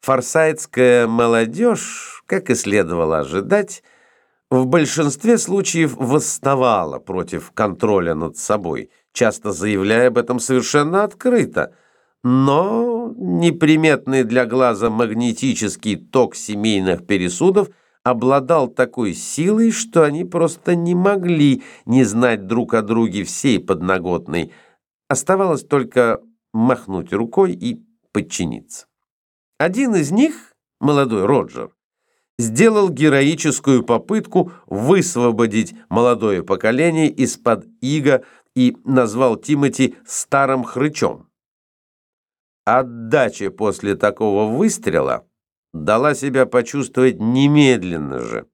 Форсайтская молодежь, как и следовало ожидать, в большинстве случаев восставала против контроля над собой, часто заявляя об этом совершенно открыто. Но неприметный для глаза магнетический ток семейных пересудов обладал такой силой, что они просто не могли не знать друг о друге всей подноготной. Оставалось только махнуть рукой и подчиниться. Один из них, молодой Роджер, сделал героическую попытку высвободить молодое поколение из-под иго и назвал Тимати «старым хрычом». Отдача после такого выстрела дала себя почувствовать немедленно же.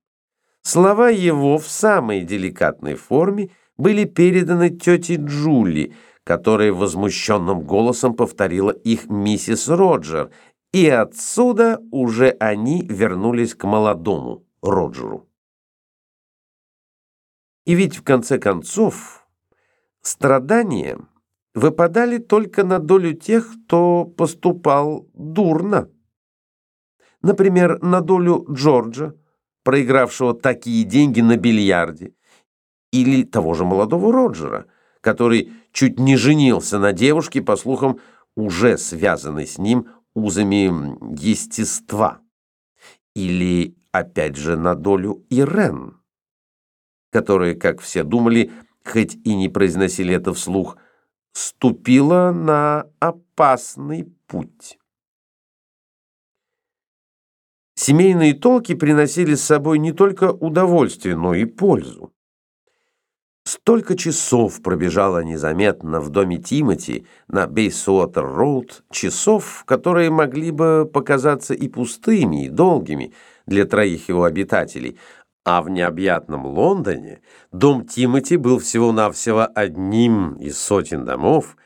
Слова его в самой деликатной форме были переданы тете Джули, которая возмущенным голосом повторила их миссис Роджер, и отсюда уже они вернулись к молодому Роджеру. И ведь в конце концов страдания выпадали только на долю тех, кто поступал дурно. Например, на долю Джорджа, проигравшего такие деньги на бильярде, или того же молодого Роджера, который чуть не женился на девушке, по слухам, уже связанной с ним узами естества. Или, опять же, на долю Ирен, которая, как все думали, хоть и не произносили это вслух, ступила на опасный путь. Семейные толки приносили с собой не только удовольствие, но и пользу. Столько часов пробежало незаметно в доме Тимоти на Бейсуотер-Роуд, часов, которые могли бы показаться и пустыми, и долгими для троих его обитателей, а в необъятном Лондоне дом Тимоти был всего-навсего одним из сотен домов,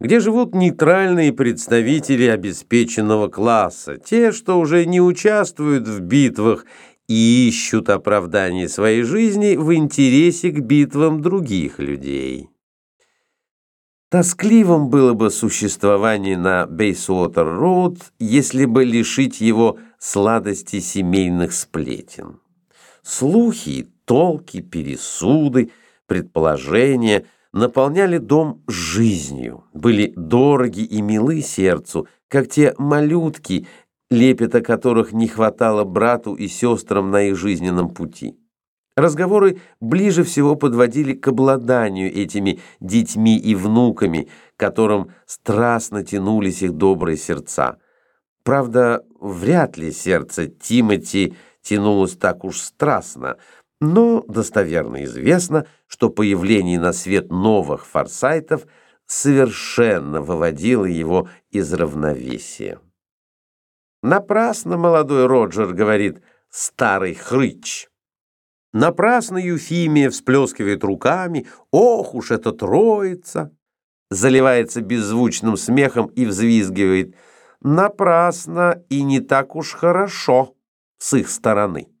где живут нейтральные представители обеспеченного класса, те, что уже не участвуют в битвах и ищут оправдание своей жизни в интересе к битвам других людей. Тоскливым было бы существование на Бейсуотер-Роуд, если бы лишить его сладости семейных сплетен. Слухи, толки, пересуды, предположения наполняли дом жизнью, были дороги и милы сердцу, как те малютки, лепета которых не хватало брату и сестрам на их жизненном пути. Разговоры ближе всего подводили к обладанию этими детьми и внуками, которым страстно тянулись их добрые сердца. Правда, вряд ли сердце Тимати тянулось так уж страстно, но достоверно известно, что появление на свет новых форсайтов совершенно выводило его из равновесия. Напрасно молодой Роджер говорит «старый хрыч». Напрасно Юфимия всплескивает руками «Ох уж это троица!» Заливается беззвучным смехом и взвизгивает «Напрасно и не так уж хорошо с их стороны».